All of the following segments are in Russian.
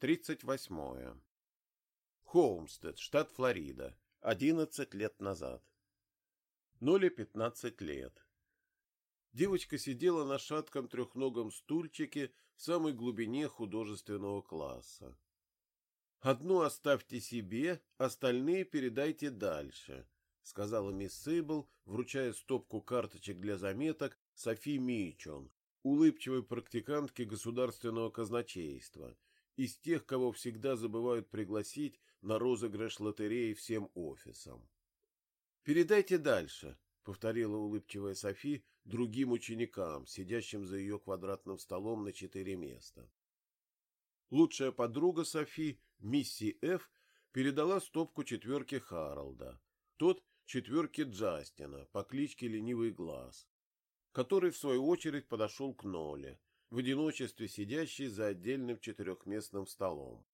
38. Хоумстед, штат Флорида. 11 лет назад. Ноле 15 лет. Девочка сидела на шатком трехногом стульчике в самой глубине художественного класса. «Одну оставьте себе, остальные передайте дальше», — сказала мисс Сейбл, вручая стопку карточек для заметок Софи Мичон, улыбчивой практикантке государственного казначейства, из тех, кого всегда забывают пригласить на розыгрыш лотереи всем офисам. «Передайте дальше», — повторила улыбчивая Софи другим ученикам, сидящим за ее квадратным столом на четыре места. Лучшая подруга Софи, Мисси Ф., передала стопку четверки Харалда, тот — четверки Джастина по кличке Ленивый Глаз, который, в свою очередь, подошел к Ноле, в одиночестве сидящий за отдельным четырехместным столом.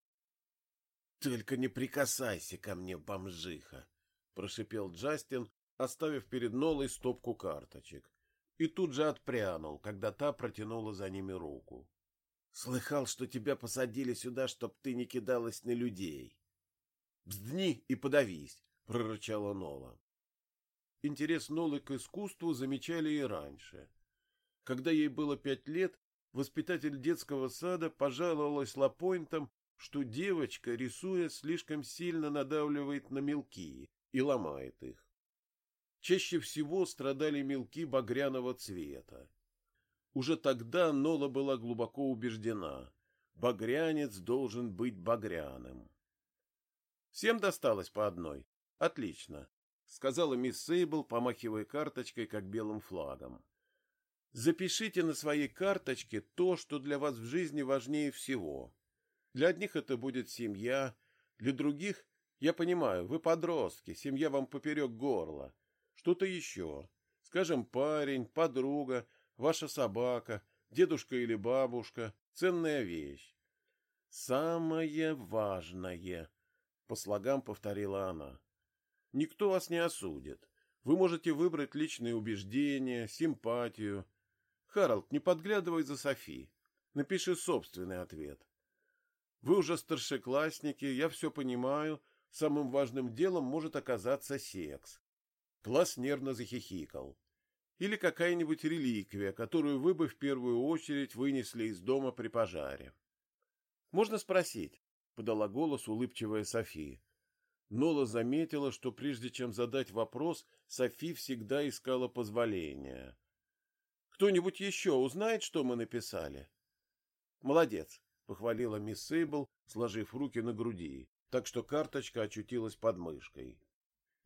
— Только не прикасайся ко мне, бомжиха! — прошипел Джастин, оставив перед Нолой стопку карточек, и тут же отпрянул, когда та протянула за ними руку. — Слыхал, что тебя посадили сюда, чтоб ты не кидалась на людей. — Бздни и подавись! — прорычала Нола. Интерес Нолы к искусству замечали и раньше. Когда ей было пять лет, воспитатель детского сада пожаловалась Лапойнтам, что девочка, рисуя, слишком сильно надавливает на мелки и ломает их. Чаще всего страдали мелки багряного цвета. Уже тогда Нола была глубоко убеждена — багрянец должен быть багряным. «Всем досталось по одной? Отлично», — сказала мисс Сейбл, помахивая карточкой, как белым флагом. Запишите на своей карточке то, что для вас в жизни важнее всего. Для одних это будет семья, для других, я понимаю, вы подростки, семья вам поперек горла. Что-то еще. Скажем, парень, подруга, ваша собака, дедушка или бабушка, ценная вещь. Самое важное, по слогам повторила она. Никто вас не осудит. Вы можете выбрать личные убеждения, симпатию, Харалд, не подглядывай за Софи. Напиши собственный ответ. Вы уже старшеклассники, я все понимаю. Самым важным делом может оказаться секс. Класс нервно захихикал. Или какая-нибудь реликвия, которую вы бы в первую очередь вынесли из дома при пожаре. Можно спросить? Подала голос улыбчивая София. Нола заметила, что прежде чем задать вопрос, Софи всегда искала позволения. Кто-нибудь еще узнает, что мы написали? Молодец, похвалила мисс Сейбл, сложив руки на груди, так что карточка очутилась под мышкой.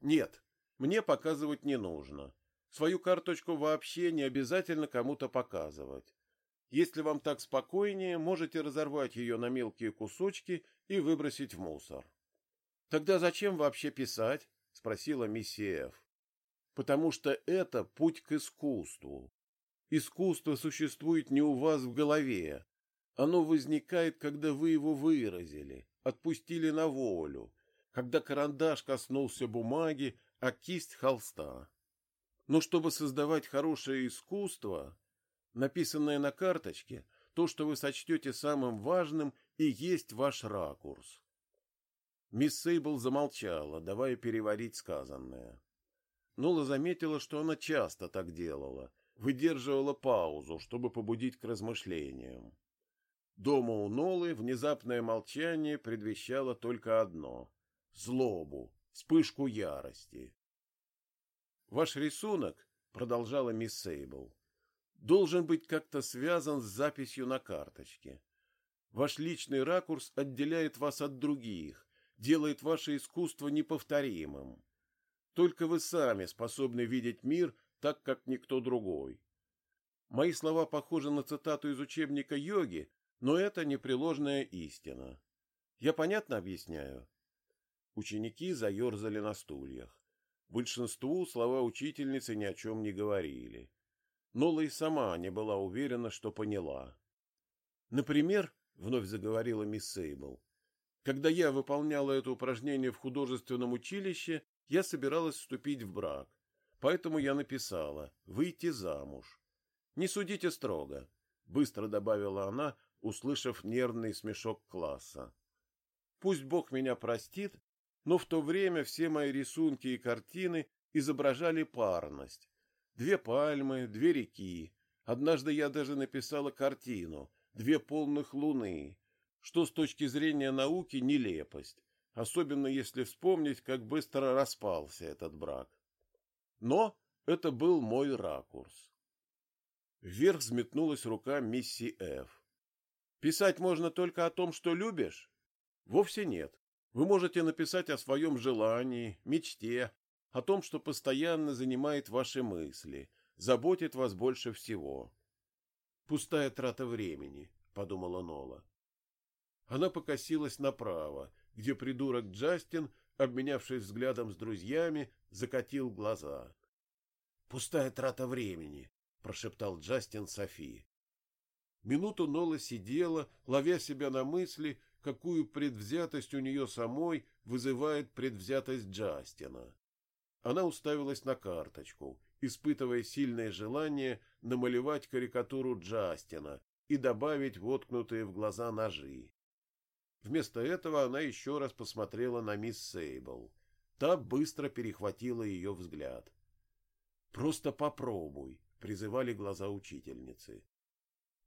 Нет, мне показывать не нужно. Свою карточку вообще не обязательно кому-то показывать. Если вам так спокойнее, можете разорвать ее на мелкие кусочки и выбросить в мусор. Тогда зачем вообще писать? спросила миссия Ф. Потому что это путь к искусству. Искусство существует не у вас в голове. Оно возникает, когда вы его выразили, отпустили на волю, когда карандаш коснулся бумаги, а кисть холста. Но чтобы создавать хорошее искусство, написанное на карточке, то, что вы сочтете самым важным, и есть ваш ракурс. Мисс Сейбл замолчала, давая переварить сказанное. Нола заметила, что она часто так делала, выдерживала паузу, чтобы побудить к размышлениям. Дома у Нолы внезапное молчание предвещало только одно — злобу, вспышку ярости. «Ваш рисунок, — продолжала мисс Сейбл, — должен быть как-то связан с записью на карточке. Ваш личный ракурс отделяет вас от других, делает ваше искусство неповторимым. Только вы сами способны видеть мир так, как никто другой. Мои слова похожи на цитату из учебника йоги, но это непреложная истина. Я понятно объясняю? Ученики заерзали на стульях. Большинству слова учительницы ни о чем не говорили. Нола и сама не была уверена, что поняла. Например, вновь заговорила мисс Сейбл, когда я выполняла это упражнение в художественном училище, я собиралась вступить в брак. Поэтому я написала «выйти замуж». Не судите строго, — быстро добавила она, услышав нервный смешок класса. Пусть Бог меня простит, но в то время все мои рисунки и картины изображали парность. Две пальмы, две реки. Однажды я даже написала картину «Две полных луны», что с точки зрения науки нелепость, особенно если вспомнить, как быстро распался этот брак. Но это был мой ракурс. Вверх взметнулась рука мисси Ф. Писать можно только о том, что любишь? Вовсе нет. Вы можете написать о своем желании, мечте, о том, что постоянно занимает ваши мысли, заботит вас больше всего. Пустая трата времени, подумала Нола. Она покосилась направо, где придурок Джастин, обменявшись взглядом с друзьями, закатил глаза. Пустая трата времени, прошептал Джастин Софии. Минуту Нола сидела, ловя себя на мысли, какую предвзятость у нее самой вызывает предвзятость Джастина. Она уставилась на карточку, испытывая сильное желание намалевать карикатуру Джастина и добавить воткнутые в глаза ножи. Вместо этого она еще раз посмотрела на мисс Сейбл. Та быстро перехватила ее взгляд. «Просто попробуй», — призывали глаза учительницы.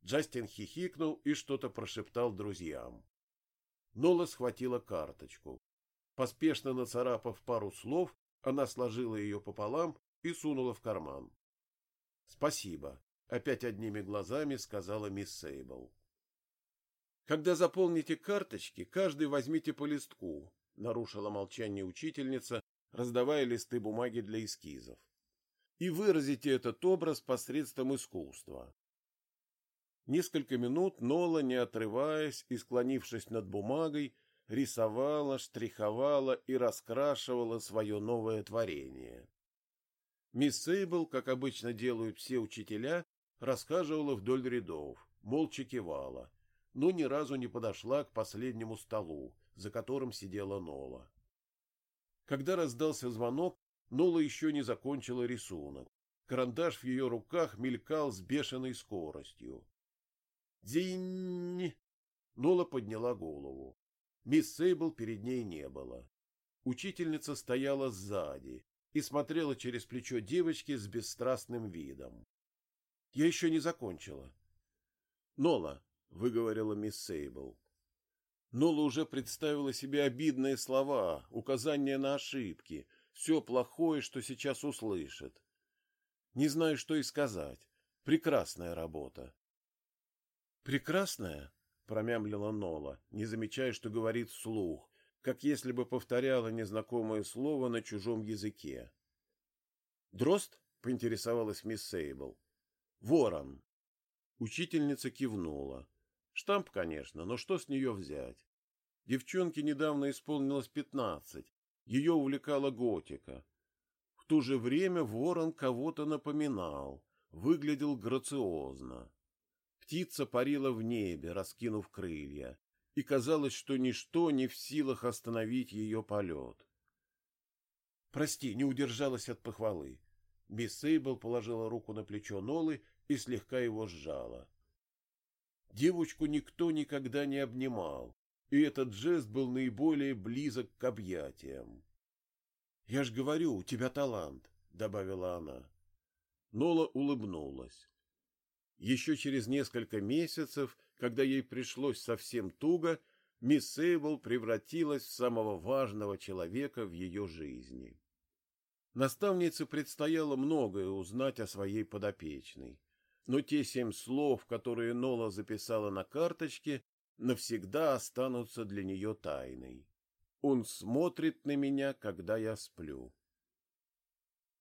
Джастин хихикнул и что-то прошептал друзьям. Нола схватила карточку. Поспешно нацарапав пару слов, она сложила ее пополам и сунула в карман. «Спасибо», — опять одними глазами сказала мисс Сейбл. «Когда заполните карточки, каждый возьмите по листку», — нарушила молчание учительница, раздавая листы бумаги для эскизов. «И выразите этот образ посредством искусства. Несколько минут Нола, не отрываясь и склонившись над бумагой, рисовала, штриховала и раскрашивала свое новое творение. Мисс Сейбл, как обычно делают все учителя, рассказывала вдоль рядов, молча кивала, но ни разу не подошла к последнему столу, за которым сидела Нола. Когда раздался звонок, Нола еще не закончила рисунок. Карандаш в ее руках мелькал с бешеной скоростью. «Дзинь!» Нола подняла голову. Мисс Сейбл перед ней не было. Учительница стояла сзади и смотрела через плечо девочки с бесстрастным видом. «Я еще не закончила». «Нола», — выговорила мисс Сейбл. Нола уже представила себе обидные слова, указания на ошибки, все плохое, что сейчас услышит. Не знаю, что и сказать. Прекрасная работа. Прекрасная, промямлила Нола, не замечая, что говорит вслух, как если бы повторяла незнакомое слово на чужом языке. Дрозд? поинтересовалась мисс Сейбл. Ворон. Учительница кивнула. Штамп, конечно, но что с нее взять? Девчонке недавно исполнилось пятнадцать. Ее увлекала готика. В то же время ворон кого-то напоминал, выглядел грациозно. Птица парила в небе, раскинув крылья, и казалось, что ничто не в силах остановить ее полет. «Прости, не удержалась от похвалы». Мисс Сейбл положила руку на плечо Нолы и слегка его сжала. Девочку никто никогда не обнимал, и этот жест был наиболее близок к объятиям. «Я ж говорю, у тебя талант», — добавила она. Нола улыбнулась. Еще через несколько месяцев, когда ей пришлось совсем туго, мисс Сейбл превратилась в самого важного человека в ее жизни. Наставнице предстояло многое узнать о своей подопечной, но те семь слов, которые Нола записала на карточке, навсегда останутся для нее тайной. Он смотрит на меня, когда я сплю.